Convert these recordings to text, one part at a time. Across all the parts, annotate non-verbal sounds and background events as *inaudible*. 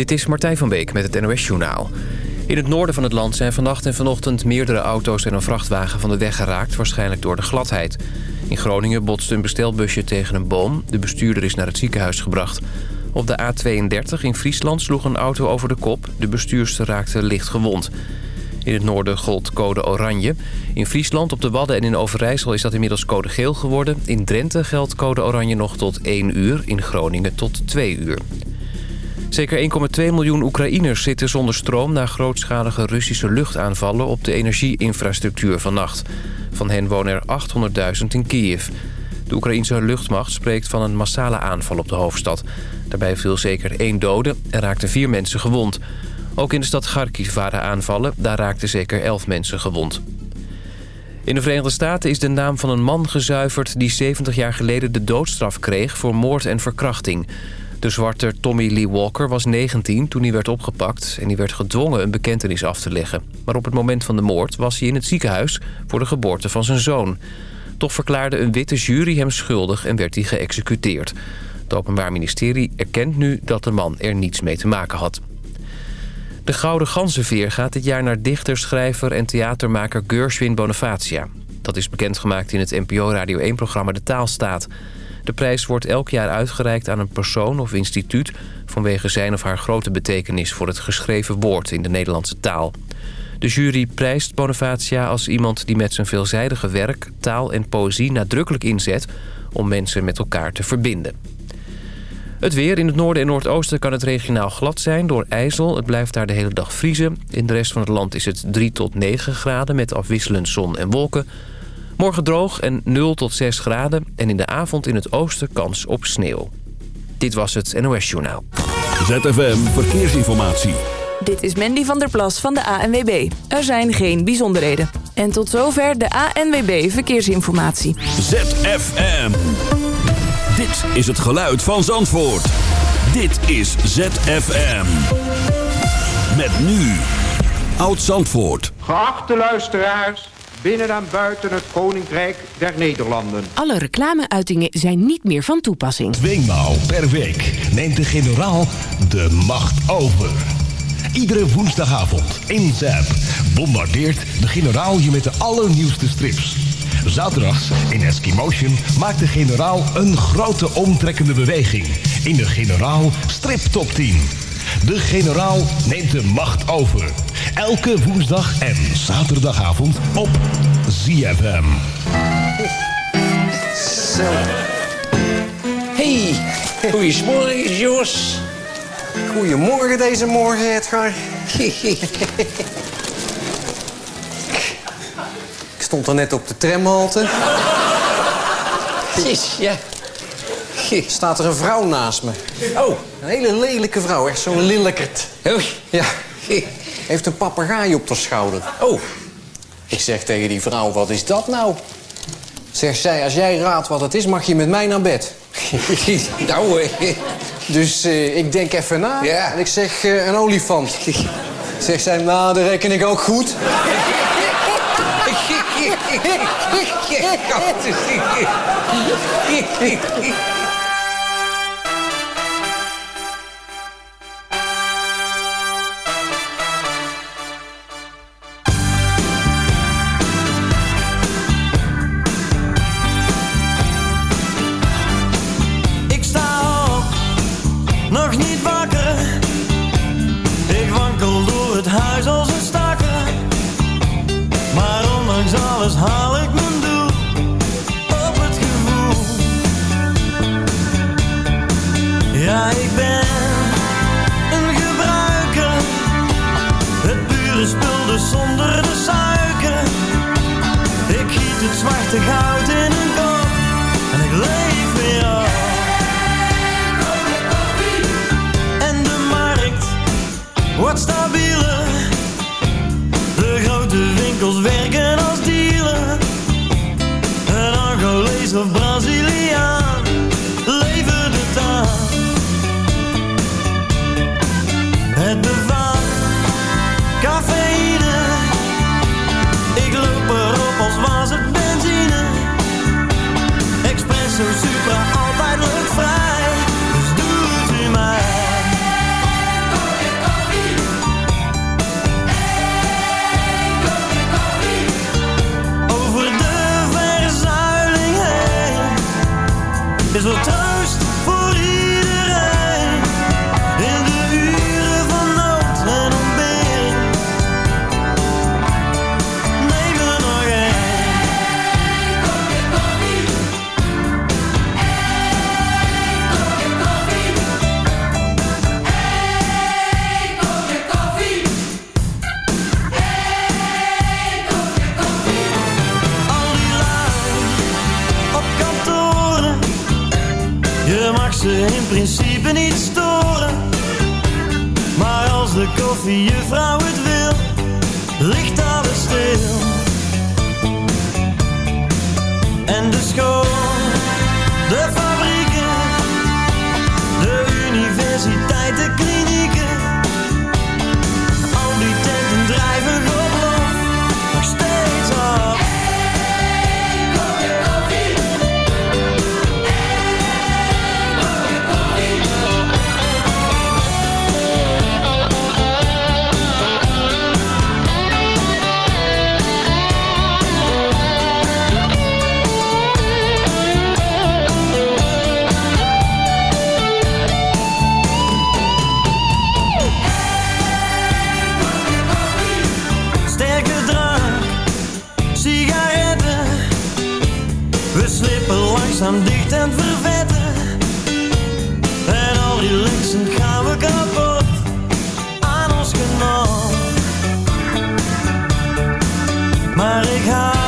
Dit is Martijn van Beek met het NOS Journaal. In het noorden van het land zijn vannacht en vanochtend meerdere auto's en een vrachtwagen van de weg geraakt, waarschijnlijk door de gladheid. In Groningen botste een bestelbusje tegen een boom. De bestuurder is naar het ziekenhuis gebracht. Op de A32 in Friesland sloeg een auto over de kop. De bestuurster raakte licht gewond. In het noorden gold code oranje. In Friesland, op de Wadden en in Overijssel is dat inmiddels code geel geworden. In Drenthe geldt code oranje nog tot 1 uur. In Groningen tot 2 uur. Zeker 1,2 miljoen Oekraïners zitten zonder stroom... na grootschalige Russische luchtaanvallen op de energieinfrastructuur vannacht. Van hen wonen er 800.000 in Kiev. De Oekraïense luchtmacht spreekt van een massale aanval op de hoofdstad. Daarbij viel zeker één dode en raakten vier mensen gewond. Ook in de stad Kharkiv waren aanvallen. Daar raakten zeker elf mensen gewond. In de Verenigde Staten is de naam van een man gezuiverd... die 70 jaar geleden de doodstraf kreeg voor moord en verkrachting. De zwarte Tommy Lee Walker was 19 toen hij werd opgepakt... en hij werd gedwongen een bekentenis af te leggen. Maar op het moment van de moord was hij in het ziekenhuis... voor de geboorte van zijn zoon. Toch verklaarde een witte jury hem schuldig en werd hij geëxecuteerd. Het Openbaar Ministerie erkent nu dat de man er niets mee te maken had. De Gouden Ganzenveer gaat dit jaar naar dichter, schrijver en theatermaker Gershwin Bonifacia. Dat is bekendgemaakt in het NPO Radio 1-programma De Taalstaat. De prijs wordt elk jaar uitgereikt aan een persoon of instituut... vanwege zijn of haar grote betekenis voor het geschreven woord in de Nederlandse taal. De jury prijst Bonifacia als iemand die met zijn veelzijdige werk... taal en poëzie nadrukkelijk inzet om mensen met elkaar te verbinden. Het weer. In het noorden en noordoosten kan het regionaal glad zijn door ijzel. Het blijft daar de hele dag vriezen. In de rest van het land is het 3 tot 9 graden met afwisselend zon en wolken. Morgen droog en 0 tot 6 graden. En in de avond in het oosten kans op sneeuw. Dit was het NOS Journaal. ZFM Verkeersinformatie. Dit is Mandy van der Plas van de ANWB. Er zijn geen bijzonderheden. En tot zover de ANWB Verkeersinformatie. ZFM. Dit is het geluid van Zandvoort. Dit is ZFM. Met nu. Oud Zandvoort. Geachte luisteraars, binnen en buiten het Koninkrijk der Nederlanden. Alle reclameuitingen zijn niet meer van toepassing. Tweemaal per week neemt de generaal de macht over. Iedere woensdagavond in ZAP bombardeert de generaal je met de allernieuwste strips. Zaterdags in Eskimotion maakt de generaal een grote omtrekkende beweging in de generaal strip top 10. De generaal neemt de macht over. Elke woensdag en zaterdagavond op ZFM. Zo. Hey, goeiemorgen Jos. Goedemorgen deze morgen, Edgar. *laughs* Ik stond er net op de tramhalte. Ja. Staat er een vrouw naast me. Oh. Een hele lelijke vrouw, echt zo'n lillekert. Oh. Ja. Heeft een papegaai op haar schouder. Oh. Ik zeg tegen die vrouw, wat is dat nou? Zegt zij, als jij raadt wat het is, mag je met mij naar bed. *laughs* nou, eh, dus eh, ik denk even na. En ik zeg, eh, een olifant. *laughs* Zegt zij, nou, dat reken ik ook goed. *laughs* Ik ze in principe niet storen. Maar als de koffiejuffrouw het wil, ligt alles stil. En de school, de en vervetten. En al die luxen gaan we kapot aan ons genot. Maar ik hou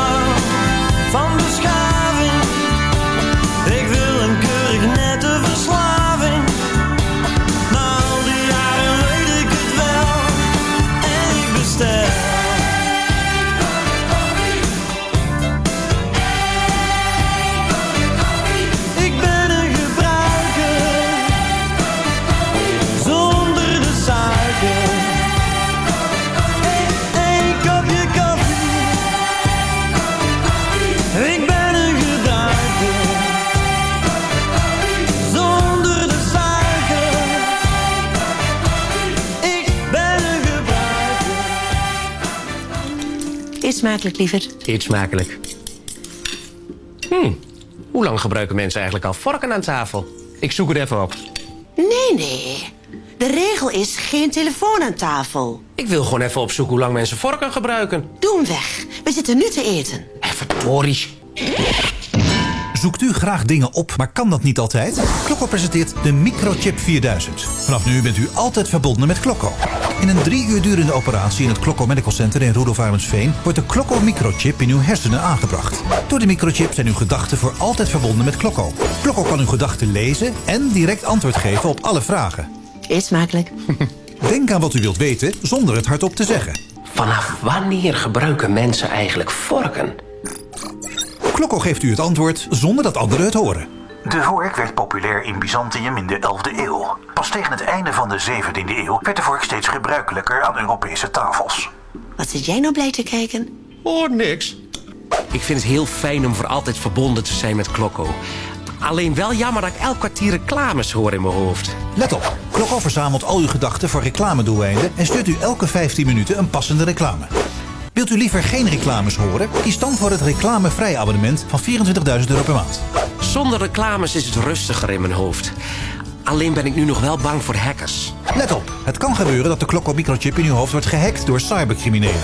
Eet smakelijk, liever. Eet smakelijk. Hm, hoe lang gebruiken mensen eigenlijk al vorken aan tafel? Ik zoek het even op. Nee, nee. De regel is geen telefoon aan tafel. Ik wil gewoon even opzoeken hoe lang mensen vorken gebruiken. Doe hem weg. We zitten nu te eten. Boris. Zoekt u graag dingen op, maar kan dat niet altijd? Klokko presenteert de Microchip 4000. Vanaf nu bent u altijd verbonden met Klokko. In een drie uur durende operatie in het Klokko Medical Center in Rudolf wordt de Klokko Microchip in uw hersenen aangebracht. Door de microchip zijn uw gedachten voor altijd verbonden met Klokko. Klokko kan uw gedachten lezen en direct antwoord geven op alle vragen. Eet smakelijk. *laughs* Denk aan wat u wilt weten zonder het hardop te zeggen. Vanaf wanneer gebruiken mensen eigenlijk vorken? Klokko geeft u het antwoord zonder dat anderen het horen. De vork werd populair in Byzantium in de 11e eeuw. Pas tegen het einde van de 17e eeuw werd de vork steeds gebruikelijker aan Europese tafels. Wat zit jij nou blij te kijken? Oh, niks. Ik vind het heel fijn om voor altijd verbonden te zijn met Klokko. Alleen wel jammer dat ik elk kwartier reclames hoor in mijn hoofd. Let op, Klokko verzamelt al uw gedachten voor reclamedoeleinden... en stuurt u elke 15 minuten een passende reclame. Wilt u liever geen reclames horen? Kies dan voor het reclamevrij abonnement van 24.000 euro per maand. Zonder reclames is het rustiger in mijn hoofd. Alleen ben ik nu nog wel bang voor hackers. Let op, het kan gebeuren dat de Klokko microchip in uw hoofd wordt gehackt door cybercriminelen.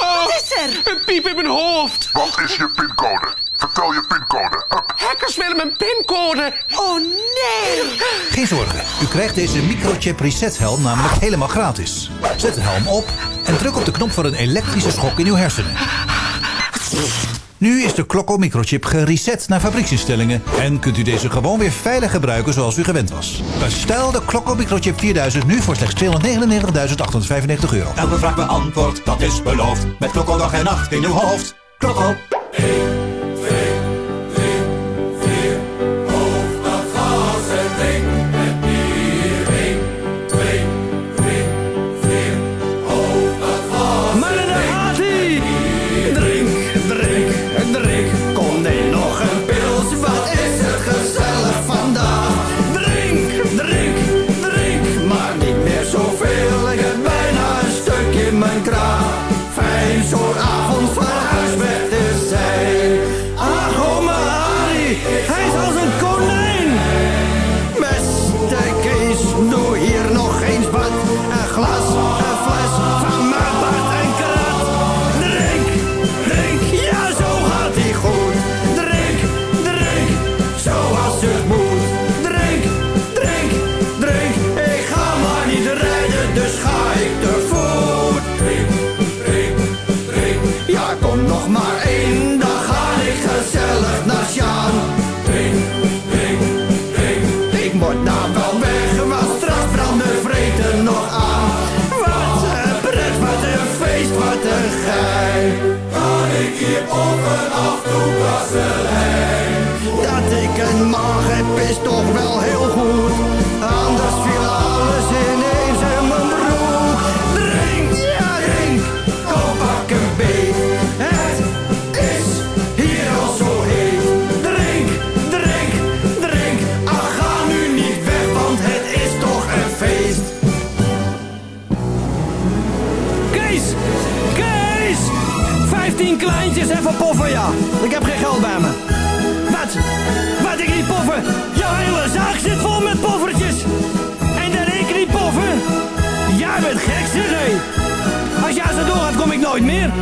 Wat is er? Een piep in mijn hoofd. Wat is je pincode? Vertel je pincode. Hackers willen mijn pincode. Oh nee! Geen zorgen, u krijgt deze microchip reset helm namelijk helemaal gratis. Zet de helm op en druk op de knop voor een elektrische schok in uw hersenen. Nu is de Klokko microchip gereset naar fabrieksinstellingen... en kunt u deze gewoon weer veilig gebruiken zoals u gewend was. Bestel de Klokko microchip 4000 nu voor slechts 299.895 euro. Elke vraag beantwoord, dat is beloofd. Met Klokko dag en nacht in uw hoofd. Klokko. Dat ik een mag heb is toch wel heel goed.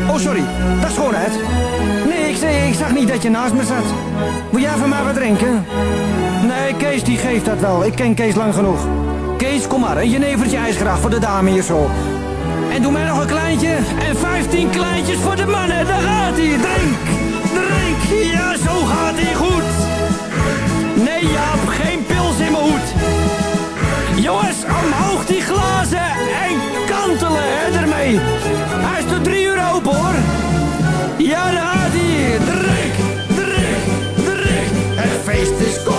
Oh, sorry. Is schoonheid. Nee, ik, zei, ik zag niet dat je naast me zat. Wil jij van mij wat drinken? Nee, Kees die geeft dat wel. Ik ken Kees lang genoeg. Kees, kom maar. Een jenevertje ijsgraag voor de dame hier zo. En doe mij nog een kleintje. En 15 kleintjes voor de mannen. Daar gaat hij. Drink. Drink. Ja, zo gaat hij goed. Nee, Jaap, geen pils in mijn hoed. Jongens, omhoog die glazen en kantelen hè, ermee. Hij is tot drie uur open hoor. Ja, daar gaat hij. Drink, drink, drink. Het feest is compleet.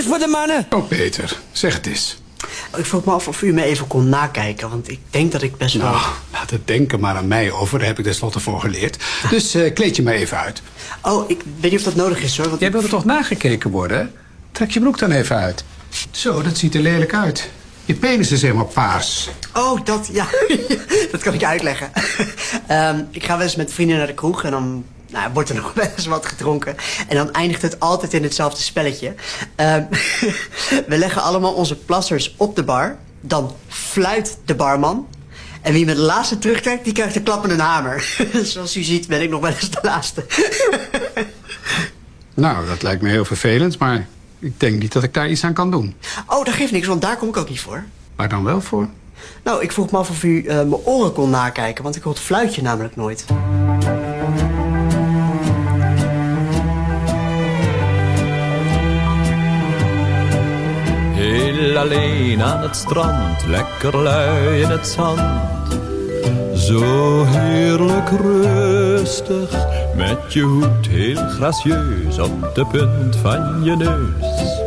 15 klaartjes voor de mannen. Oh, Peter, zeg het eens. Ik vroeg me af of u me even kon nakijken, want ik denk dat ik best wel... Nou, laat het denken maar aan mij over. Daar heb ik tenslotte voor geleerd. Dus eh, kleed je maar even uit. Oh, ik weet niet of dat nodig is hoor. Want... Jij wilde toch nagekeken worden? Trek je broek dan even uit. Zo, dat ziet er lelijk uit. Je penis is helemaal paars. Oh, dat, ja. *laughs* dat kan ik je uitleggen. *laughs* Ehm, ik ga wel eens met vrienden naar de kroeg en dan nou, wordt er *laughs* nog wel eens wat gedronken. En dan eindigt het altijd in hetzelfde spelletje. Ehm, *laughs* we leggen allemaal onze plassers op de bar. Dan fluit de barman. En wie met de laatste terugtrekt, die krijgt een klap en een hamer. *laughs* Zoals u ziet ben ik nog wel eens de laatste. Nou, dat lijkt me heel vervelend, maar ik denk niet dat ik daar iets aan kan doen. Oh, dat geeft niks, want daar kom ik ook niet voor. Waar dan wel voor? Nou, ik vroeg me af of u eh, mijn oren kon nakijken, want ik hoor het fluitje namelijk nooit. Alleen aan het strand, lekker lui in het zand. Zo heerlijk rustig, met je hoed heel gracieus op de punt van je neus.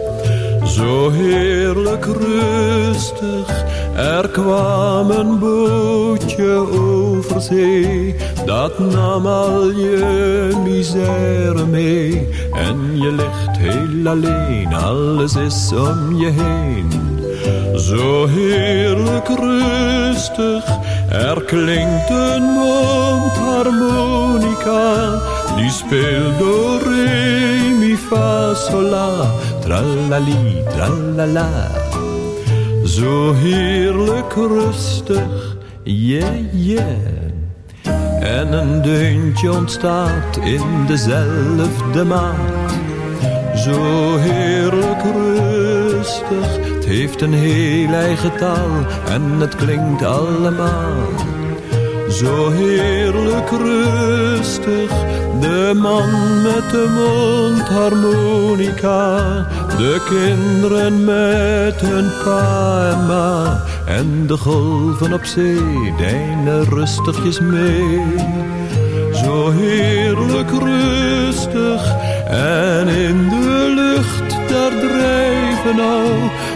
Zo heerlijk rustig, er kwam een bootje over zee. Dat nam al je misère mee. En je ligt heel alleen, alles is om je heen. Zo heerlijk rustig, er klinkt een mondharmonica. Die speelt do re mi fa sol tralali tralala. Zo heerlijk rustig, yeah yeah. En een deuntje ontstaat in dezelfde maat. Zo heerlijk rustig, het heeft een heel eigen taal en het klinkt allemaal. Zo heerlijk rustig, de man met de mondharmonica. De kinderen met hun pa en ma. En de golven op zee deinen rustigjes mee. Zo heerlijk rustig en in de lucht daar drijven nou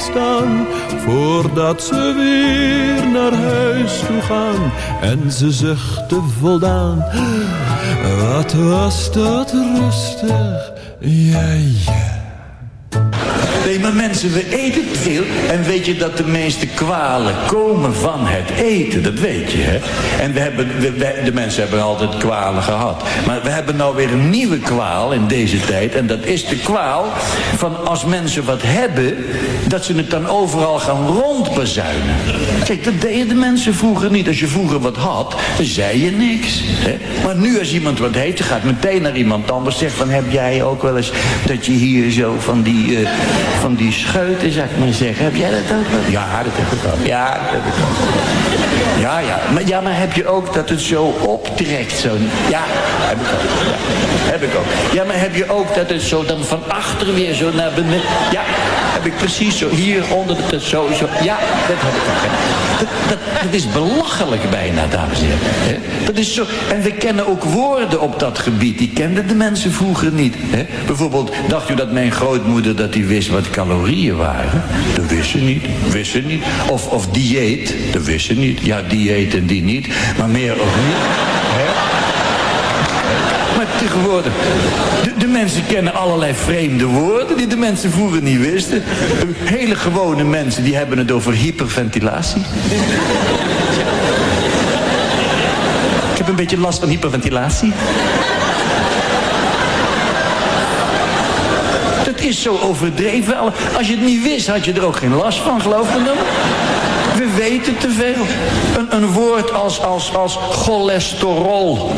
staan, voordat ze weer naar huis toe gaan. En ze zuchten voldaan, wat was dat rustig, ja, ja. Nee, maar mensen, we eten te veel. En weet je dat de meeste kwalen komen van het eten? Dat weet je, hè? En we hebben, de mensen hebben altijd kwalen gehad. Maar we hebben nou weer een nieuwe kwaal in deze tijd. En dat is de kwaal van als mensen wat hebben... dat ze het dan overal gaan rondbezuinen. Kijk, dat deden de mensen vroeger niet. Als je vroeger wat had, dan zei je niks. Hè? Maar nu als iemand wat heeft, dan gaat meteen naar iemand anders. Zegt van, heb jij ook wel eens dat je hier zo van die, eh, van die scheuten, zou ik maar zeggen. Heb jij dat ook wel? Ja, dat heb ik ook. Ja, dat heb ik ook. Ja, ja. Maar, ja, maar heb je ook dat het zo optrekt? Zo, ja, heb ik ook. Ja, heb ik ook. Ja, maar heb je ook dat het zo dan van achter weer zo naar beneden... Ja, heb ik precies zo. Hier onder de zo, zo. Ja, dat heb ik. Dat, dat, is belachelijk bijna, dames en heren. Dat is zo. En we kennen ook woorden op dat gebied. Die kenden de mensen vroeger niet. Bijvoorbeeld, dacht u dat mijn grootmoeder dat die wist wat calorieën waren? Dat wist ze niet. Wist ze niet. Of, of dieet. Dat wist ze niet. Ja, dieet en die niet. Maar meer ook niet. Tegenwoordig, de, de mensen kennen allerlei vreemde woorden die de mensen vroeger niet wisten. Hele gewone mensen die hebben het over hyperventilatie. Ik heb een beetje last van hyperventilatie. Dat is zo overdreven. Als je het niet wist, had je er ook geen last van, geloof me dan. We weten te veel. Een, een woord als, als, als cholesterol.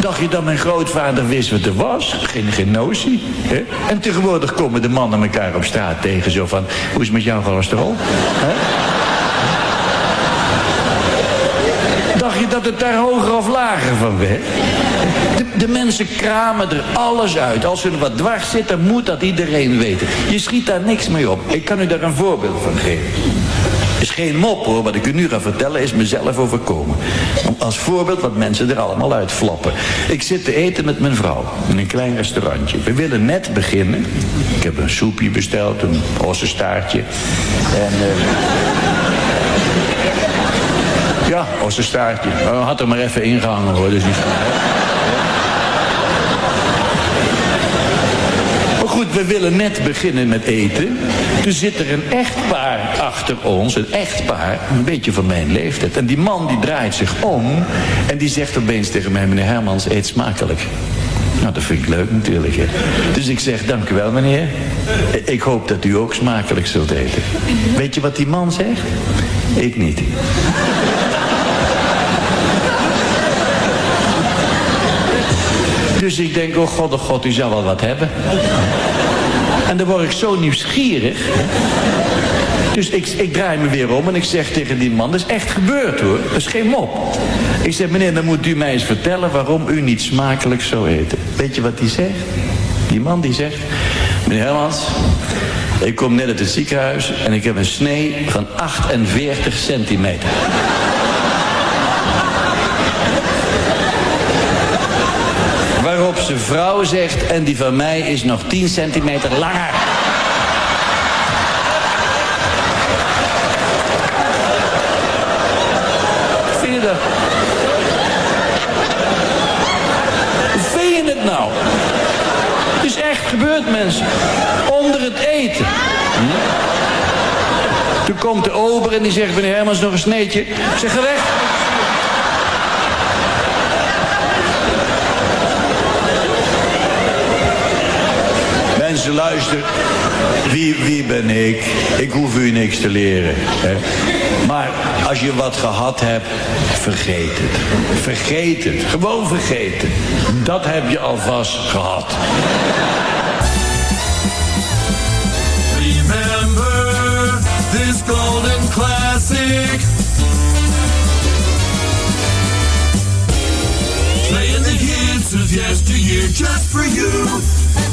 Dacht je dat mijn grootvader wist wat er was? Geen, geen notie. Hè? En tegenwoordig komen de mannen elkaar op straat tegen. Zo van, hoe is het met jouw cholesterol? Hè? Dacht je dat het daar hoger of lager van werd? De, de mensen kramen er alles uit. Als er wat dwars zit, dan moet dat iedereen weten. Je schiet daar niks mee op. Ik kan u daar een voorbeeld van geven. Is geen mop hoor, wat ik u nu ga vertellen is mezelf overkomen. Om Als voorbeeld wat mensen er allemaal uitflappen. Ik zit te eten met mijn vrouw in een klein restaurantje. We willen net beginnen. Ik heb een soepje besteld, een ossenstaartje. En... eh, ja, ossenstaartje. Oh, had er maar even ingehangen hoor, dus niet we willen net beginnen met eten. Toen zit er een echtpaar achter ons, een echtpaar, een beetje van mijn leeftijd. En die man die draait zich om en die zegt opeens tegen mij, meneer Hermans, eet smakelijk. Nou, dat vind ik leuk natuurlijk. Hè. Dus ik zeg, dank u wel meneer. Ik hoop dat u ook smakelijk zult eten. Weet je wat die man zegt? Ik niet. Dus ik denk, oh god, oh god, u zal wel wat hebben. En dan word ik zo nieuwsgierig. Dus ik, ik draai me weer om en ik zeg tegen die man, dat is echt gebeurd hoor. Dat is geen mop. Ik zeg, meneer, dan moet u mij eens vertellen waarom u niet smakelijk zou eten. Weet je wat die zegt? Die man die zegt, meneer Hermans, ik kom net uit het ziekenhuis en ik heb een snee van 48 centimeter. Waarop zijn vrouw zegt, en die van mij is nog 10 centimeter langer. Vind je dat? Vind je het nou? Het is echt gebeurd, mensen. Onder het eten. Hm? Toen komt de ober en die zegt, meneer Hermans, nog een sneetje. Ik zeg, weg. Mensen, luister. Wie, wie ben ik? Ik hoef u niks te leren. Hè? Maar als je wat gehad hebt, vergeet het. Vergeet het. Gewoon vergeten. Dat heb je alvast gehad. Remember this golden classic. The hits just for you.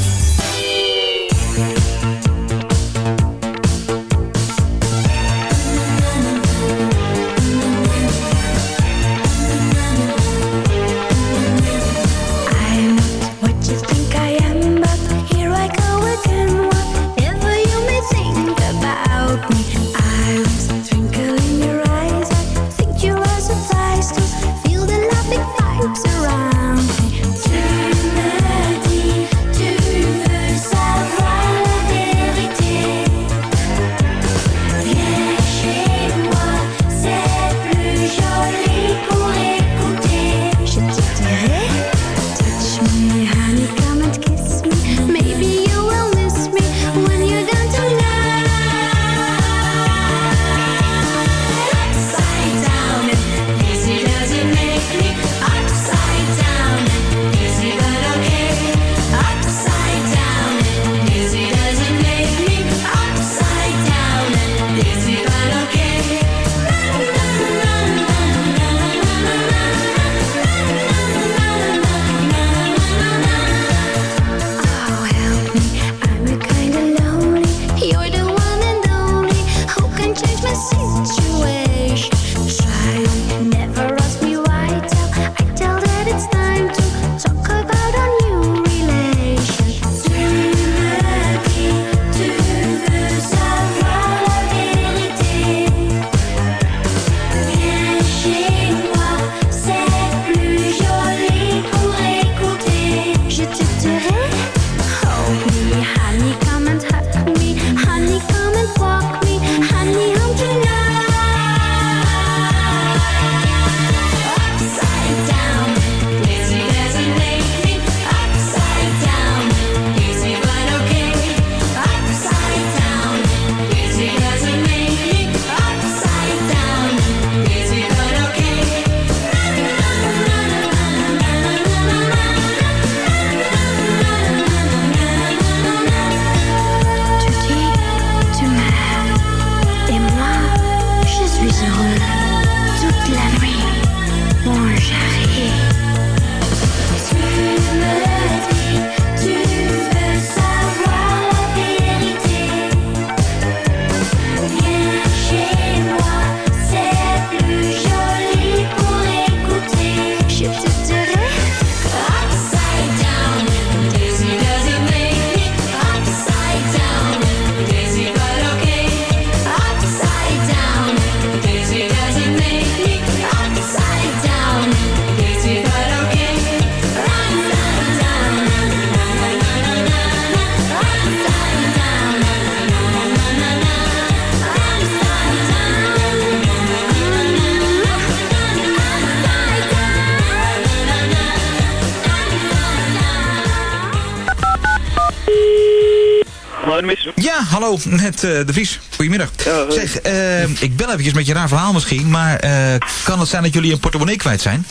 Hallo, met eh, De Vries. Goedemiddag. zeg, eh, ik bel eventjes met je raar verhaal misschien, maar eh, kan het zijn dat jullie een portemonnee kwijt zijn?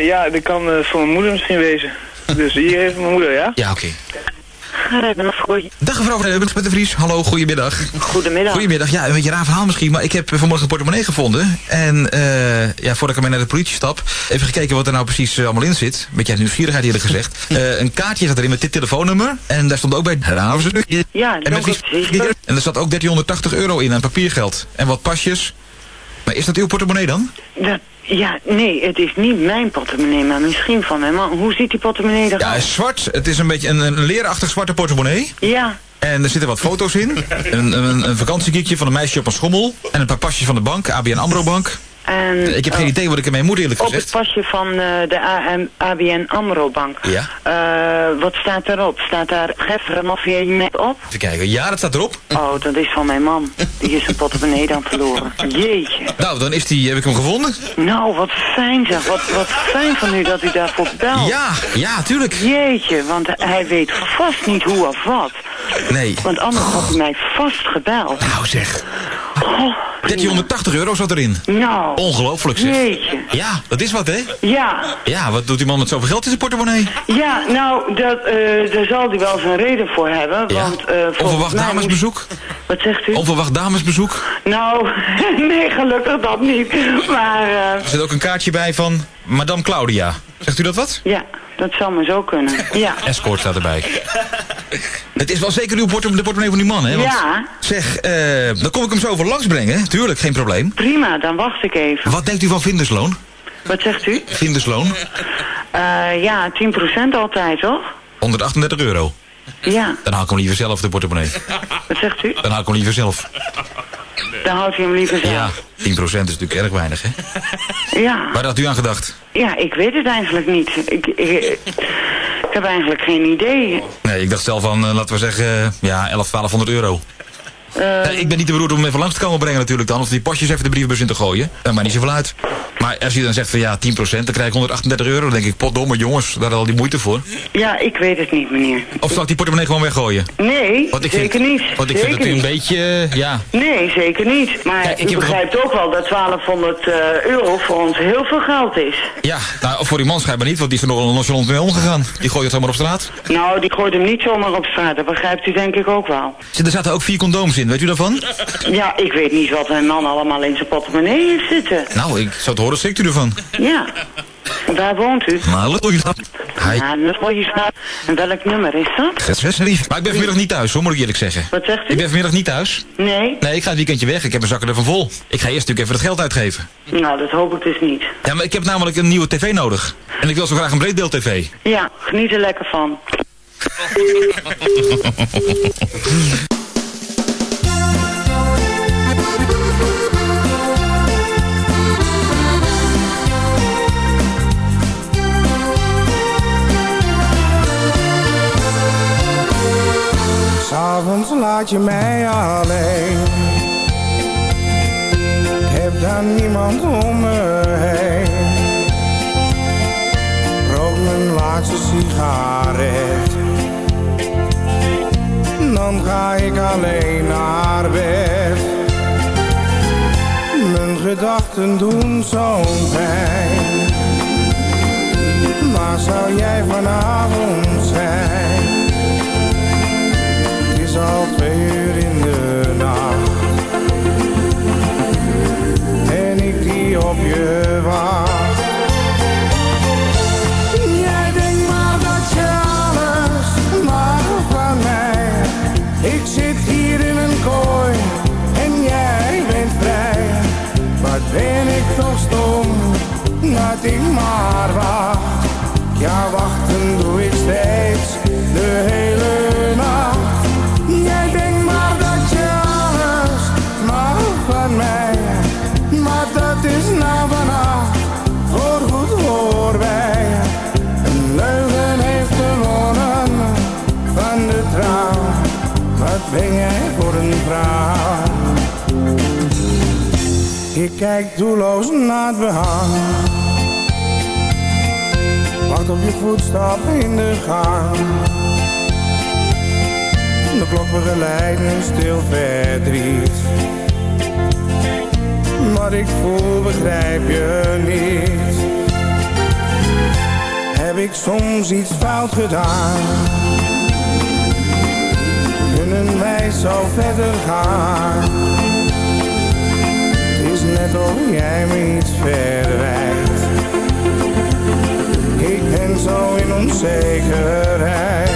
Ja, dat kan voor mijn moeder misschien wezen. Dus hier heeft mijn moeder, ja? Ja, oké. Dag mevrouw Van met De Vries. Hallo, goedemiddag. Goedemiddag. Goedemiddag. Ja, een beetje raar verhaal misschien, maar ik heb vanmorgen een portemonnee gevonden. En eh, ja, voordat ik ermee naar de politie stap, even gekeken wat er nou precies eh, allemaal in zit. Een beetje uit nieuwsgierigheid eerlijk gezegd. *laughs* Eh, een kaartje zat erin met dit telefoonnummer. En daar stond ook bij Raven. Ja, en, met die- en er zat ook 1380 euro in aan papiergeld. En wat pasjes. Maar is dat uw portemonnee dan? Dat, ja, nee, het is niet mijn portemonnee, maar misschien van mijn man. Hoe ziet die portemonnee eruit? Ja, zwart. Het is een beetje een, een leerachtig zwarte portemonnee. Ja. En er zitten wat foto's in. Een, een, een vakantiekiekje van een meisje op een schommel. En een paar pasjes van de bank, ABN AMRO bank. En, Ik heb geen idee wat ik ermee moet eerlijk Op het gezegd. pasje van eh, de AM, ABN AMRO Bank. Ja. Eh, wat staat erop? Staat daar Geffen Mafia op? Even kijken. Ja, dat staat erop. Oh, dat is van mijn man. Die is zijn portemonnee dan verloren. Jeetje. Nou, dan is die, heb ik hem gevonden. Nou, wat fijn zeg. Wat, wat fijn van u dat u daarvoor belt. Ja, ja, tuurlijk. Jeetje, want hij weet vast niet hoe of wat. Nee. Want anders had hij mij vast gebeld. Nou zeg. Oh, 1380 euro zat erin. Nou. Ongelooflijk zeg. Jeetje. Ja, dat is wat hè? Ja, Ja, wat doet die man met zoveel geld in zijn portemonnee? ja, nou, dat, eh, daar zal hij wel zijn reden voor hebben. Want, eh Onverwacht mij damesbezoek? Wat zegt u? Onverwacht damesbezoek? Nou, *laughs* nee, gelukkig dat niet. Maar, eh, Er zit ook een kaartje bij van Madame Claudia. Zegt u dat wat? ja, dat zou maar zo kunnen. *laughs* Ja. Escort staat erbij. *laughs* Het is wel zeker uw portem de portemonnee van die man, hè? Want, Ja. Zeg, eh, dan kom ik hem zo over langs brengen. Tuurlijk, geen probleem. Prima, dan wacht ik even. Wat denkt u van vindersloon? Wat zegt u? Vindersloon? Eh, ja, 10% altijd, toch? 138 euro. Ja. Dan haal ik hem liever zelf, de portemonnee. Wat zegt u? Dan haal ik hem liever zelf. Dan houdt u hem liever zelf. Ja, 10% is natuurlijk erg weinig, hè? Ja. Waar had u aan gedacht? Ja, ik weet het eigenlijk niet. Ik, ik, ik heb eigenlijk geen idee. Nee, ik dacht zelf van, eh, laten we zeggen, ja, 11, 1200 euro. Eh, Eh, ik ben niet de beroerd om hem even langs te komen brengen natuurlijk dan. Of die postjes even de brievenbus in te gooien. Dat maakt niet zoveel uit. Maar als je dan zegt van ja, 10%, dan krijg ik 138 euro. Dan denk ik, potdomme jongens, daar al die moeite voor. ja, ik weet het niet, meneer. Of zal ik die portemonnee gewoon weggooien? Nee, Want ik zeker vind, niet. Want ik zeker vind dat u een beetje, eh, ja... Nee, zeker niet. Maar Kijk, ik u begrijpt ook wel dat 1200 eh, euro voor ons heel veel geld is. Ja, nou, voor die man schijnbaar niet, want die is er nogal nonchalant mee omgegaan. Die gooit het zomaar op straat. Nou, die gooit hem niet zomaar op straat. Dat begrijpt u denk ik ook wel. Er zaten ook vier condooms in, weet u daarvan? Ja, ik weet niet wat mijn man allemaal in zijn portemonnee heeft zitten. Nou, ik zou het horen, schrikt u ervan. Ja. Waar woont u? Let op je Hij. Ja, dat moet je snappen. En welk nummer is dat? Maar ik ben vanmiddag niet thuis, hoor, moet ik eerlijk zeggen. Wat zegt u? Ik ben vanmiddag niet thuis. Nee? Nee, ik ga het weekendje weg. Ik heb mijn zakken ervan vol. Ik ga eerst natuurlijk even het geld uitgeven. Nou, dat hoop ik dus niet. Ja, maar ik heb namelijk een nieuwe tv nodig. En ik wil zo graag een breedbeeld tv. Ja, geniet er lekker van. *laughs* S'avonds laat je mij alleen. Heb dan niemand om me heen. Rook mijn laatste sigaret. Dan ga ik alleen naar bed. Mijn gedachten doen zo'n pijn. Waar zou jij vanavond zijn? Al twee uur in de nacht. En ik die op je wacht. Jij denkt maar dat je alles mag van mij. Ik zit hier in een kooi en jij bent vrij. Wat ben ik toch stom dat ik maar wacht. Ja, wachten doe ik steeds de hele ben jij voor een vrouw Ik kijk doelloos naar het behang Wacht op je voetstap in de gang De klok begeleidt mijn stil verdriet. Wat ik voel begrijp je niet. Heb ik soms iets fout gedaan? Wij zo verder gaan? Het is net of jij me iets verwijt. Ik ben zo in onzekerheid.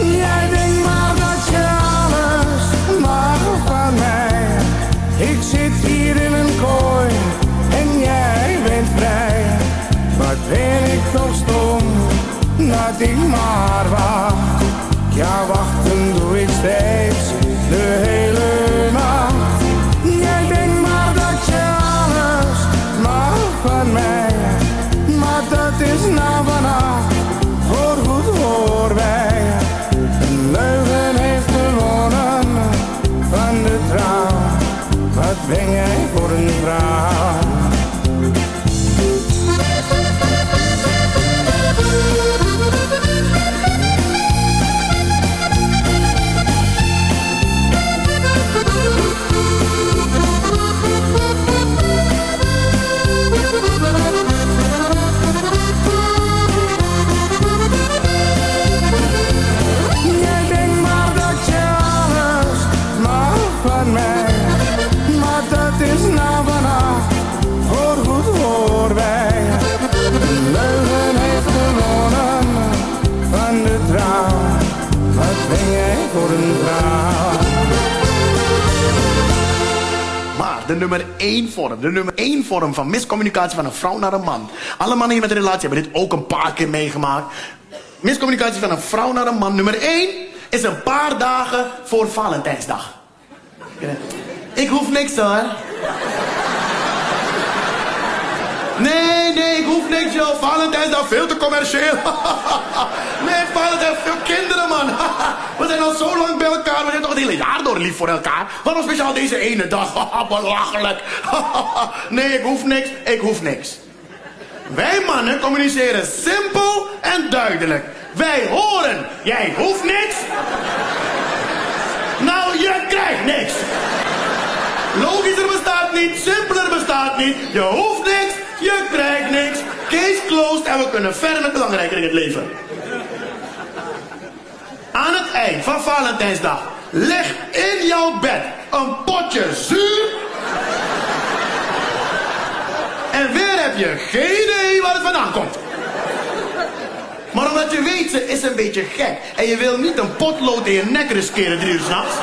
Jij denkt maar dat je alles mag van mij. Ik zit hier in een kooi en jij bent vrij. Wat ben ik toch stom dat ik maar wacht. Ja, nummer 1 vorm, de nummer 1 vorm van miscommunicatie van een vrouw naar een man. Alle mannen hier met een relatie hebben dit ook een paar keer meegemaakt. Miscommunicatie van een vrouw naar een man. Nummer 1 is een paar dagen voor Valentijnsdag. Ik hoef niks hoor. Nee, nee, ik hoef niks joh. Valentijnsdag veel te commercieel. *laughs* nee, Valentijn, veel kinderen man. *laughs* We zijn al zo lang bij elkaar. We zijn toch het hele jaar door lief voor elkaar. Waarom speciaal deze ene dag? *laughs* Belachelijk. nee, ik hoef niks. Ik hoef niks. Wij mannen communiceren simpel en duidelijk. Wij horen, jij hoeft niks. Nou, je krijgt niks. Logischer bestaat niet, simpeler bestaat niet. Je hoeft niks, je krijgt niks. Case closed en we kunnen verder met belangrijker in het leven. Aan het eind van Valentijnsdag leg in jouw bed een potje zuur. En weer heb je geen idee waar het vandaan komt. Maar omdat je weet, ze is een beetje gek. En je wil niet een potlood in je nek riskeren drie uur s'nachts.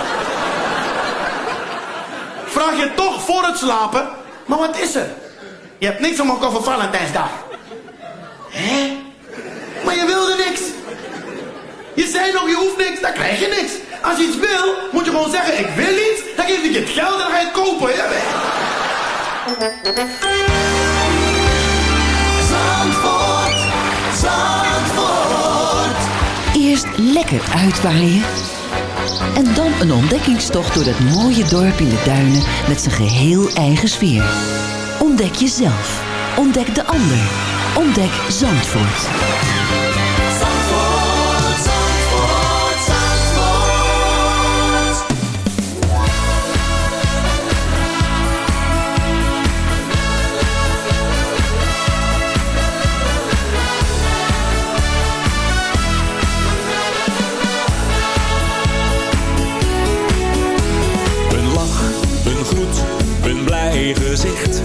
Vraag je toch voor het slapen. Maar wat is er? Je hebt niks om elkaar voor Valentijnsdag. Hè? Maar je wilde niks. Je zei nog, je hoeft niks, dan krijg je niks. Als je iets wil, moet je gewoon zeggen, ik wil iets. Dan geef ik je het geld en dan ga je het kopen. Ja, Zandvoort, Zandvoort. Eerst lekker uitwaaien. En dan een ontdekkingstocht door dat mooie dorp in de duinen met zijn geheel eigen sfeer. Ontdek jezelf. Ontdek de ander. Ontdek Zandvoort. Zandvoort. Een lach, een groet, een blij gezicht.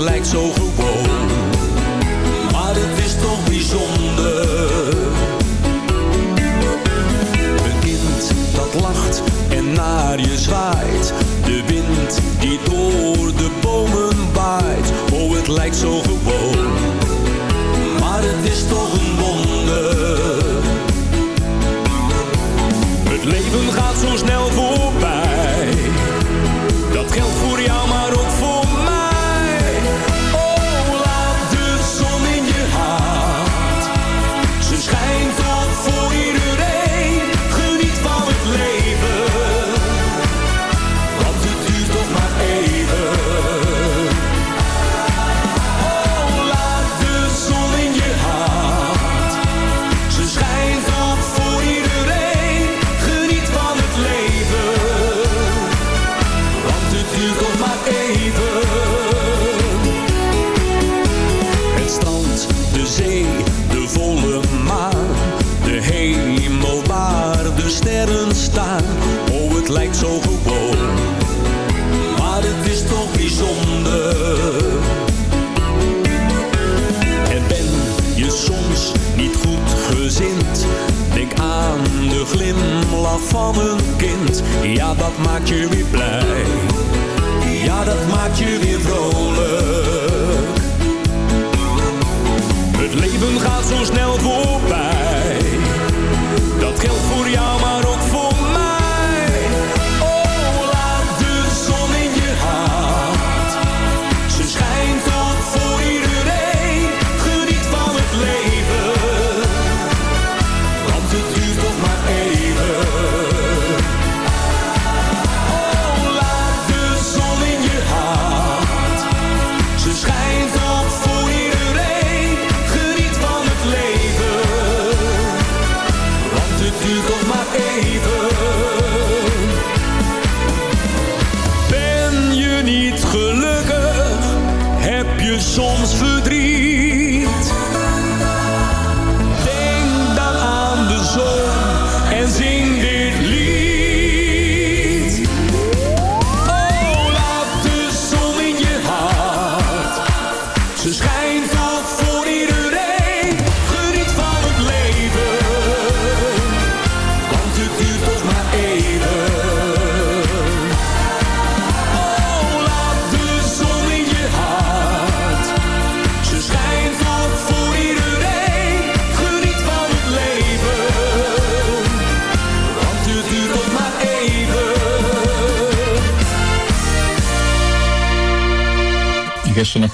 Lijkt zo gewoon. Ja, dat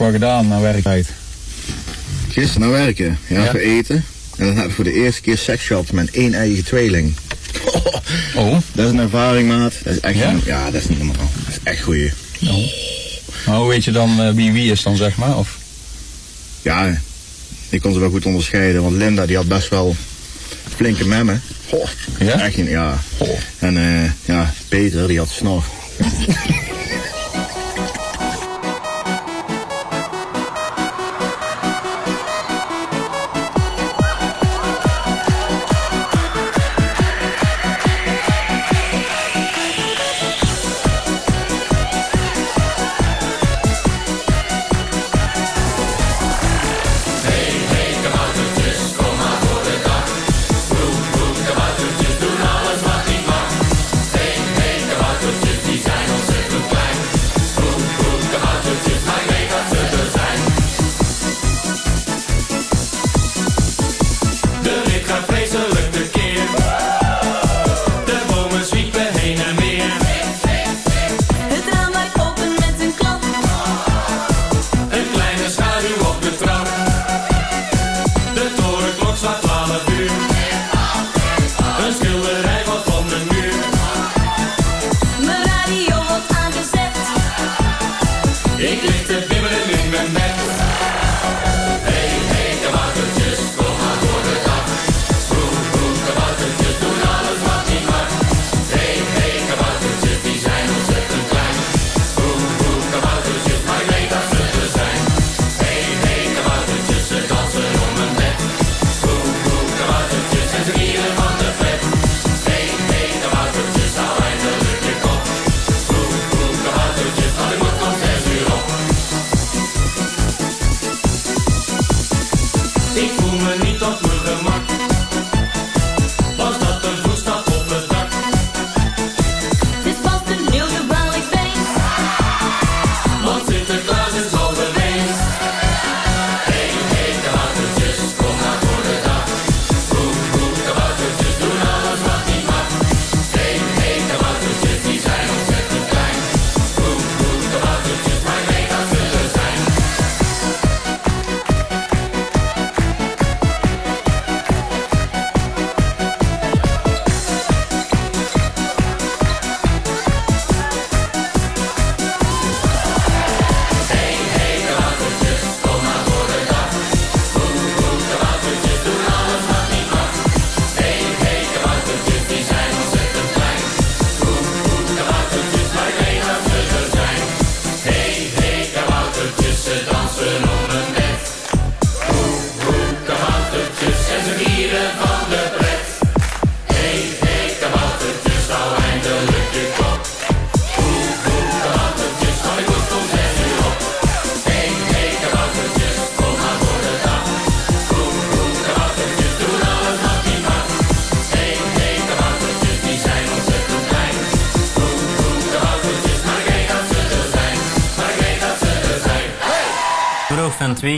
wat gedaan naar werktijd. Gisteren naar werken, ja, Ja. voor eten. En dan heb ik voor de eerste keer seks gehad met één eigen tweeling. *laughs* Oh? Dat is een ervaring, maat. Dat is echt, Ja? dat is niet normaal. Dat is echt goeie. Oh. Maar hoe weet je dan eh, wie wie is dan, zeg maar? Of? Ja, ik kon ze wel goed onderscheiden, want Linda die had best wel flinke memmen. Goh, ja? Echt, ja. En eh, ja, Peter die had snor. *laughs*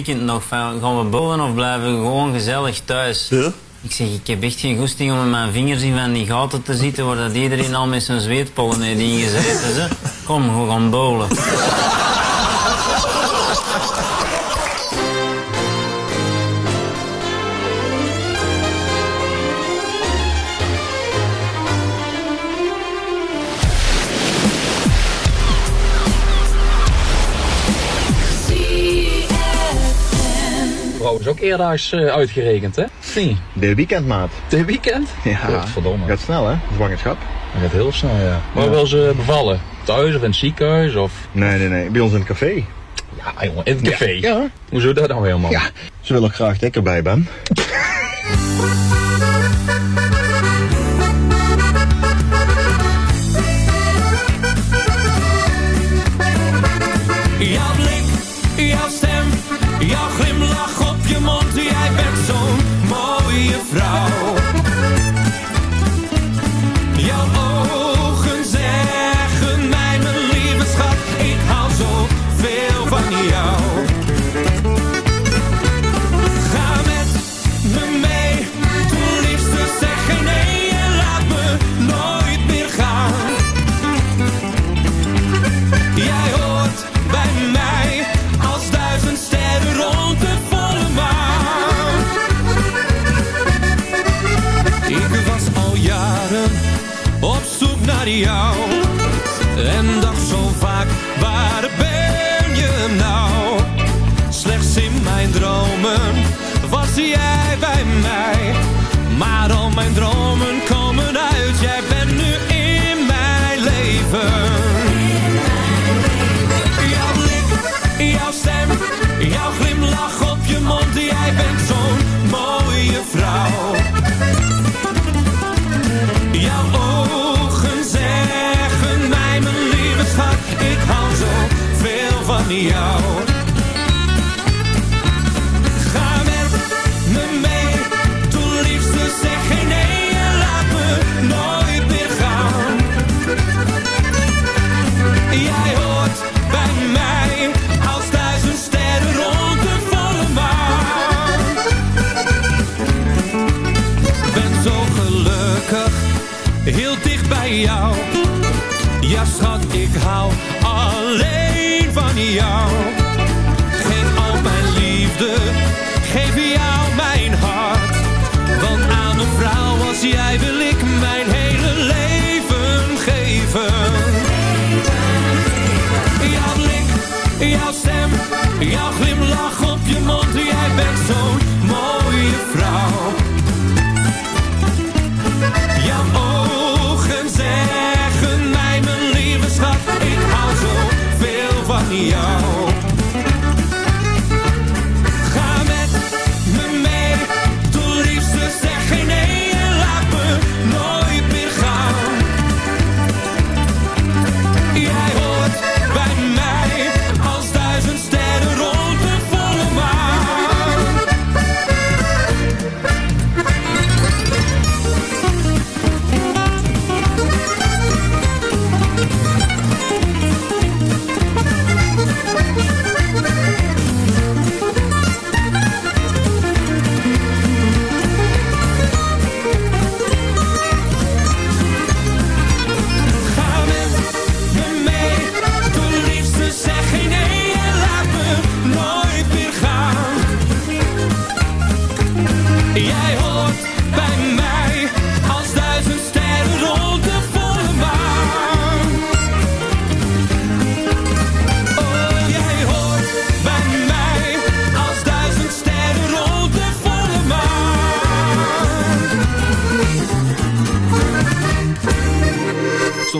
weekend nog van gaan we bowlen of blijven we gewoon gezellig thuis? Ik zeg, ik heb echt geen goesting om met mijn vingers in van die gaten te zitten waar dat iedereen al met zijn zweetpollen heeft ingezeten. Ze. Kom, we gaan bowlen. Ook eerdaags eh, uitgerekend, hè? Nee. De weekendmaat. De weekend? Ja. Verdomme. Gaat snel, hè? Zwangerschap. Dat gaat heel snel, ja. Waar wil ze bevallen? Thuis of in het ziekenhuis? Of... Nee, nee, nee. Bij ons in het café. Ja, jongen, in het café? Ja. Hoezo dat nou helemaal? Ja. Ze wil ook graag dat ik erbij ben. יכולים לחוף ימות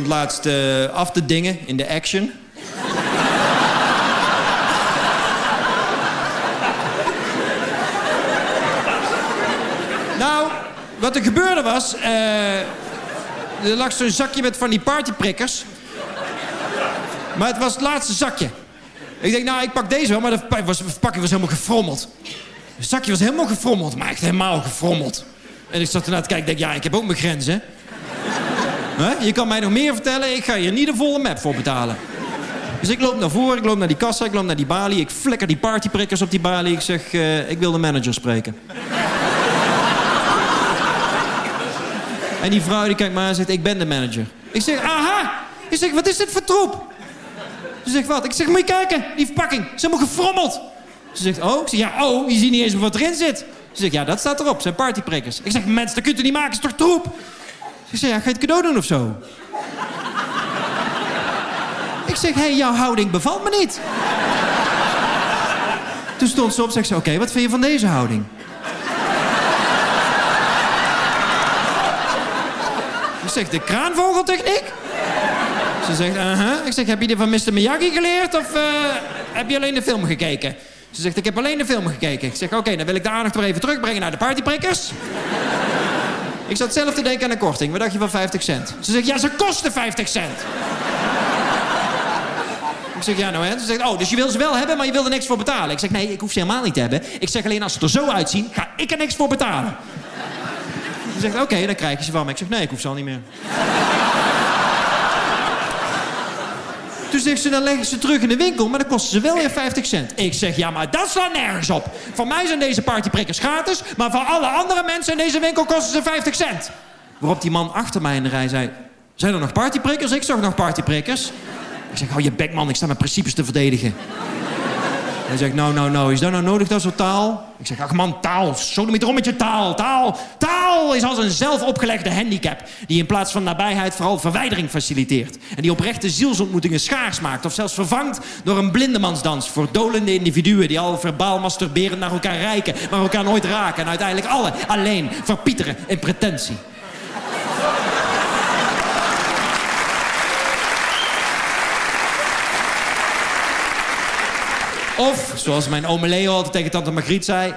laatst eh, af te dingen in de action. nou, wat er gebeurde was... eh, er lag zo'n zakje met van die partyprikkers. Maar het was het laatste zakje. Ik denk, nou, ik pak deze wel, maar de verpakking was helemaal gefrommeld. Het zakje was helemaal gefrommeld, maar echt helemaal gefrommeld. En ik zat ernaar te kijken, denk, ja, ik heb ook mijn grenzen. Je kan mij nog meer vertellen, ik ga hier niet de volle map voor betalen. Dus ik loop naar voren, ik loop naar die kassa, ik loop naar die balie. Ik flikker die partyprikkers op die balie. Ik zeg, eh, ik wil de manager spreken. en die vrouw die kijkt me aan en zegt, ik ben de manager. Ik zeg, aha! Ik zeg, wat is dit voor troep? Ze zegt, wat? Ik zeg, moet je kijken, die verpakking. Ze is helemaal gefrommeld. Ze zegt, oh? Ik zeg, ja, oh, je ziet niet eens wat erin zit. Ze zegt, ja, dat staat erop, zijn partyprikkers. Ik zeg, mensen, dat kunt u niet maken, is toch troep? Ze zegt, ja, ga je het cadeau doen of zo? Ik zeg, hé, hey, jouw houding bevalt me niet. Toen stond ze op, zegt ze, oké, wat vind je van deze houding? Ik zeg, de kraanvogeltechniek? Ze zegt, uh Ik zeg, heb je die van Mr. Miyagi geleerd of eh, heb je alleen de film gekeken? Ze zegt, ik heb alleen de film gekeken. Ik zeg, oké, dan wil ik de aandacht weer even terugbrengen naar de partyprikkers. Ik zat zelf te denken aan een korting. Wat dacht je van 50 cent? Ze zegt, ja, ze kosten 50 cent. Ik zeg, ja nou hè. Ze zegt, oh, dus je wil ze wel hebben, maar je wil er niks voor betalen. Ik zeg, nee, ik hoef ze helemaal niet te hebben. Ik zeg alleen, als ze er zo uitzien, ga ik er niks voor betalen. Ze zegt, oké, dan krijg je ze van me. Ik zeg, nee, ik hoef ze al niet meer. Toen zegt ze, dan leggen ze terug in de winkel, maar dan kosten ze wel weer 50 cent. Ik zeg, ja, maar dat slaat nergens op. Voor mij zijn deze partyprikkers gratis, maar voor alle andere mensen in deze winkel kosten ze 50 cent. Waarop die man achter mij in de rij zei, zijn er nog partyprikkers? Ik zag nog partyprikkers. Ik zeg, hou je bek man, ik sta mijn principes te verdedigen. Hij zegt, nou, nou, nou, is dat nou nodig, dat soort taal? Ik zeg, ach man, taal, zo om met je taal. Taal, taal is als een zelfopgelegde handicap... die in plaats van nabijheid vooral verwijdering faciliteert. En die oprechte zielsontmoetingen schaars maakt... of zelfs vervangt door een blindemansdans... voor dolende individuen die al verbaal masturberend naar elkaar reiken... maar elkaar nooit raken en uiteindelijk alle alleen verpieteren in pretentie. Of, zoals mijn ome Leo altijd tegen tante Margriet zei...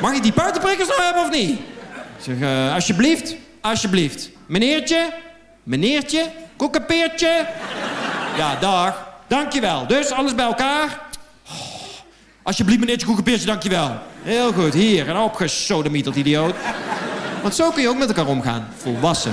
Mag ik die partyprikkers nou hebben of niet? Ik zeg, eh, alsjeblieft, alsjeblieft. Meneertje, meneertje, koekenpeertje. Ja, dag. Dankjewel. Dus, alles bij elkaar. Oh, alsjeblieft, meneertje, koekenpeertje, dankjewel. Heel goed, hier. En opgesodemieterd, idioot. Want zo kun je ook met elkaar omgaan. Volwassen.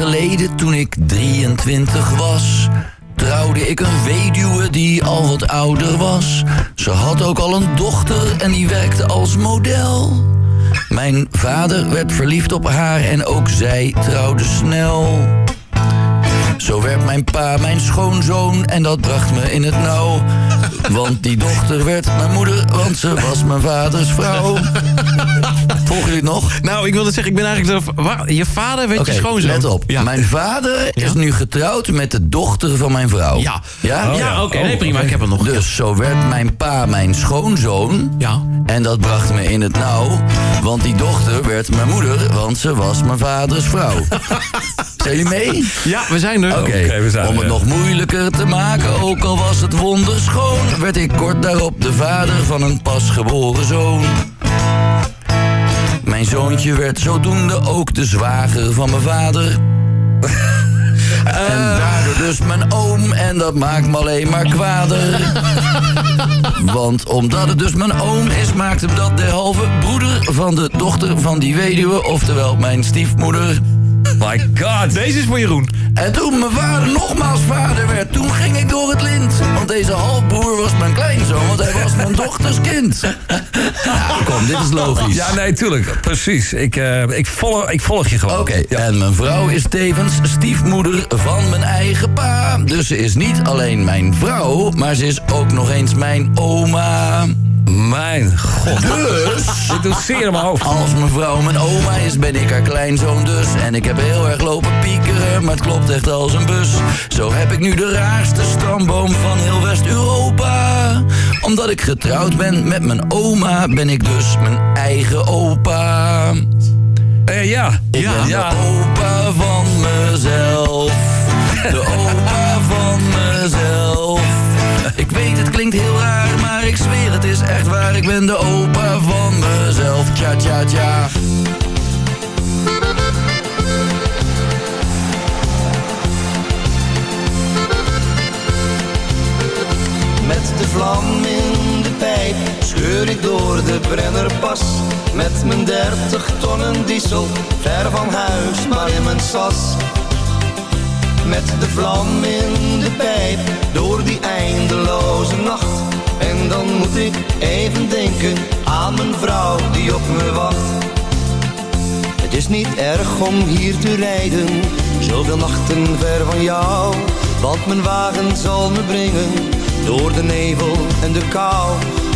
Geleden, toen ik 23 was, trouwde ik een weduwe die al wat ouder was. Ze had ook al een dochter en die werkte als model. Mijn vader werd verliefd op haar en ook zij trouwde snel. Zo werd mijn pa mijn schoonzoon en dat bracht me in het nauw. Want die dochter werd mijn moeder, want ze was mijn vaders vrouw. Volgen jullie het nog? Nou, ik wilde zeggen, ik ben eigenlijk... zo- Je vader werd je schoonzoon. let op. Mijn vader is nu getrouwd met de dochter van mijn vrouw. Ja. Ja, Oh, ja, oké. Nee, prima, ik heb hem nog. Dus zo werd mijn pa mijn schoonzoon. Ja. En dat bracht me in het nauw. Want die dochter werd mijn moeder, want ze was mijn vaders vrouw. *laughs* Zijn jullie mee? Ja, we zijn er. Oké, we zijn om er, het ja. nog moeilijker te maken, ook al was het wonderschoon, werd ik kort daarop de vader van een pasgeboren zoon. Mijn zoontje werd zodoende ook de zwager van mijn vader. En daardoor dus mijn oom en dat maakt me alleen maar kwader. Want omdat het dus mijn oom is, maakt hem dat de halve broeder van de dochter van die weduwe, oftewel mijn stiefmoeder. My god, deze is voor Jeroen. En toen mijn vader nogmaals vader werd, toen ging ik door het lint. Want deze halfbroer was mijn kleinzoon, want hij was mijn dochters kind. Nou, kom, dit is logisch. Ja, nee, tuurlijk. Precies. Ik, eh, ik, volg, ik volg je gewoon. Oké, en mijn vrouw is tevens stiefmoeder van mijn eigen pa. Dus ze is niet alleen mijn vrouw, maar ze is ook nog eens mijn oma. Mijn god. Dus, Ik doe zeer in mijn hoofd. als mijn vrouw mijn oma is, ben ik haar kleinzoon dus. En ik heb heel erg lopen piekeren, maar het klopt echt als een bus. Zo heb ik nu de raarste stamboom van heel West-Europa. Omdat ik getrouwd ben met mijn oma, ben ik dus mijn eigen opa. Eh, ja. Ik ja. ben ja. de opa van mezelf. De opa van mezelf. Ik weet het klinkt heel raar, maar ik zweer het is echt waar. Ik ben de opa van mezelf. Tja tja tja. Met de vlam in de pijp scheur ik door de Brennerpas. Met mijn 30 tonnen diesel, ver van huis, maar in mijn sas. Met de vlam in de pijp, door die eindeloze nacht. En dan moet ik even denken aan mijn vrouw die op me wacht. Het is niet erg om hier te rijden, zoveel nachten ver van jou. Want mijn wagen zal me brengen, door de nevel en de kou.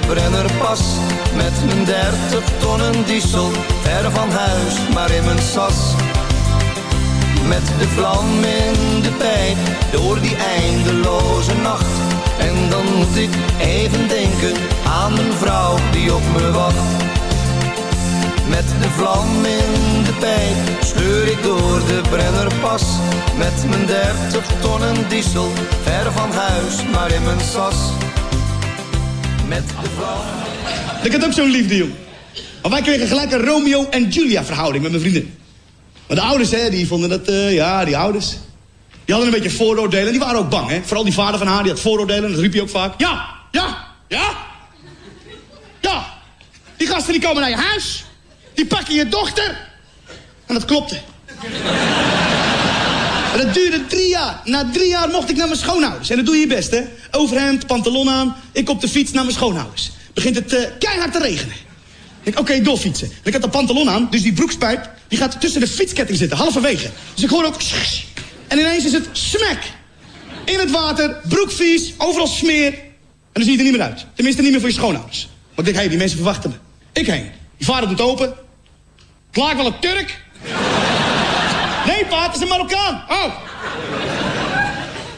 De Brennerpas. Met mijn 30 tonnen diesel, ver van huis, maar in mijn sas. Met de vlam in de pijp, door die eindeloze nacht. En dan moet ik even denken aan mijn vrouw die op me wacht. Met de vlam in de pijp scheur ik door de Brennerpas. Met mijn 30 tonnen diesel, ver van huis, maar in mijn sas. Ik had ook zo'n liefde, jong. Maar wij kregen gelijk een Romeo en Julia verhouding met mijn vrienden. Maar de ouders, hè, die vonden dat, eh, ja, die ouders. Die hadden een beetje vooroordelen en die waren ook bang, hè. Vooral die vader van haar, die had vooroordelen, dat riep hij ook vaak. Ja, ja, ja. Ja, die gasten die komen naar je huis. Die pakken je dochter. En dat klopte. En dat duurde drie jaar. Na drie jaar mocht ik naar mijn schoonouders. En dat doe je je best, hè. Overhemd, pantalon aan. Ik op de fiets naar mijn schoonouders. Begint het eh, keihard te regenen. Ik oké, doorfietsen. En ik had de pantalon aan, dus die broekspijp... die gaat tussen de fietsketting zitten, halverwege. Dus ik hoor ook... En ineens is het smack. In het water, broekvies, overal smeer. En dan zie je er niet meer uit. Tenminste, niet meer voor je schoonouders. Want ik denk, hé, die mensen verwachten me. Ik heen. Die vader doet open. Klaar wel een Turk? Het is een Marokkaan. Oh.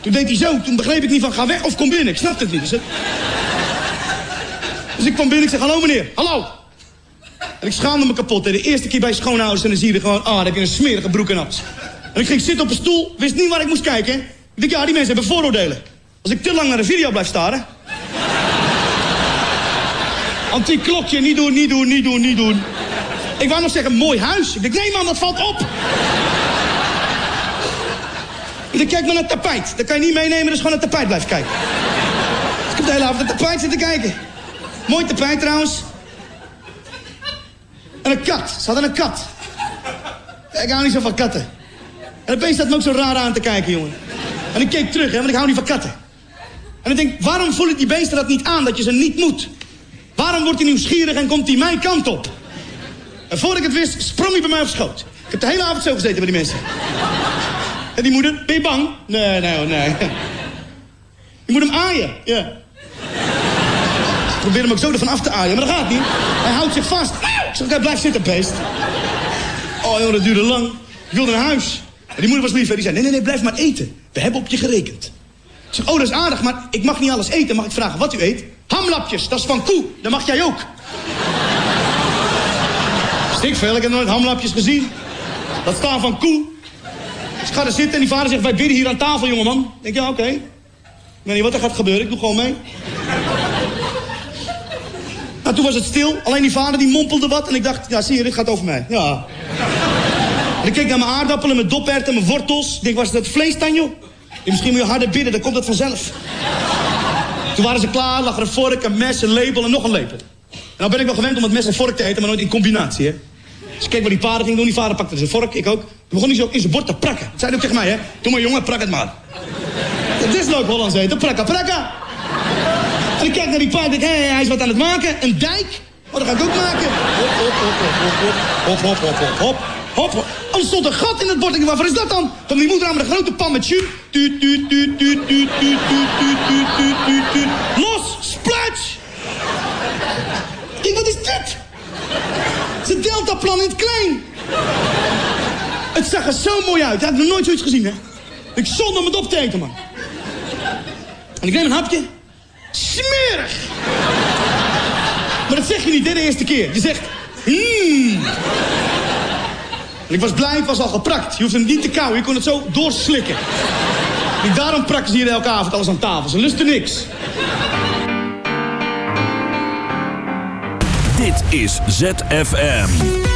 Toen deed hij zo. Toen begreep ik niet van, ga weg of kom binnen. Ik snapte het niet. Dus, het- dus ik kwam binnen. Ik zeg, hallo meneer. Hallo. En ik schaamde me kapot. hè. De eerste keer bij schoonouders en dan zie je er gewoon... Ah, dan heb je een smerige broek en alles. En ik ging zitten op een stoel. Wist niet waar ik moest kijken. hè. Ik denk, ja, die mensen hebben vooroordelen. Als ik te lang naar de video blijf staren... Antiek klokje, niet doen, niet doen, niet doen, niet doen. Ik wou nog zeggen, mooi huis. Ik denk, nee man, dat valt op. Denk, kijk maar naar het tapijt. Dat kan je niet meenemen, dus gewoon naar het tapijt blijven kijken. Dus ik heb de hele avond naar het tapijt zitten kijken. Mooi tapijt trouwens. En een kat. Ze hadden een kat. Ik hou niet zo van katten. En opeens staat me ook zo raar aan te kijken, jongen. En ik keek terug, hè, want ik hou niet van katten. En ik denk, waarom voelen die beesten dat niet aan, dat je ze niet moet? Waarom wordt hij nieuwsgierig en komt hij mijn kant op? En voordat ik het wist, sprong hij bij mij op schoot. Ik heb de hele avond zo gezeten bij die mensen. En die moeder, ben je bang? Nee, nee, nee. Je moet hem aaien, ja. Ik probeer hem ook zo ervan af te aaien, maar dat gaat niet. Hij houdt zich vast. Ik zeg, blijf zitten, beest. Oh, joh, dat duurde lang. Ik wilde naar huis. En die moeder was lief, hè. die zei, nee, nee, nee, blijf maar eten. We hebben op je gerekend. Ik zeg, oh, dat is aardig, maar ik mag niet alles eten. Mag ik vragen wat u eet? Hamlapjes, dat is van koe. Dat mag jij ook. Stik veel, ik heb nooit hamlapjes gezien. Dat staan van koe. Dus ik ga er zitten en die vader zegt, wij bidden hier aan tafel, jongeman. Ik denk, ja, oké. Ik weet niet wat er gaat gebeuren, ik doe gewoon mee. Nou, toen was het stil. Alleen die vader die mompelde wat. En ik dacht, ja, zie je, dit gaat over mij. Ja. En ik keek naar mijn aardappelen, mijn doperwten, mijn wortels. Ik denk, was dat vlees dan, joh? Misschien moet je harder bidden, dan komt dat vanzelf. Toen waren ze klaar, lag er een vork, een mes, een lepel en nog een lepel. En nou ben ik wel gewend om het mes en vork te eten, maar nooit in combinatie, hè. Dus ik keek wat die vader ging doen. Die vader pakte zijn vork, ik ook. Begon hij zo in zijn bord te prakken. Dat zei hij ook tegen mij, hè. Doe maar, jongen, prak het maar. Het is leuk Hollands eten, prakka, prakka. En ik kijk naar die paard en denk, hé, hij is wat aan het maken. Een dijk? Oh, dat ga ik ook maken. Hop, hop, hop, hop, hop, hop, hop, hop, hop, hop, hop. Oh, er stond een gat in het bord. Ik waarvoor is dat dan? Kwam die moeder aan met een grote pan met tuut, tuut. Los. Ik denk, wat is dit? Het is een deltaplan in het klein. Het zag er zo mooi uit. Ik had nog nooit zoiets gezien, hè. Ik zonde om het op te eten, man. En ik neem een hapje. Smerig! Maar dat zeg je niet, de eerste keer. Je zegt, mmm. En ik was blij, het was al geprakt. Je hoeft hem niet te kauwen, je kon het zo doorslikken. En daarom prakken ze hier elke avond alles aan tafel. Ze lusten niks. Dit is ZFM.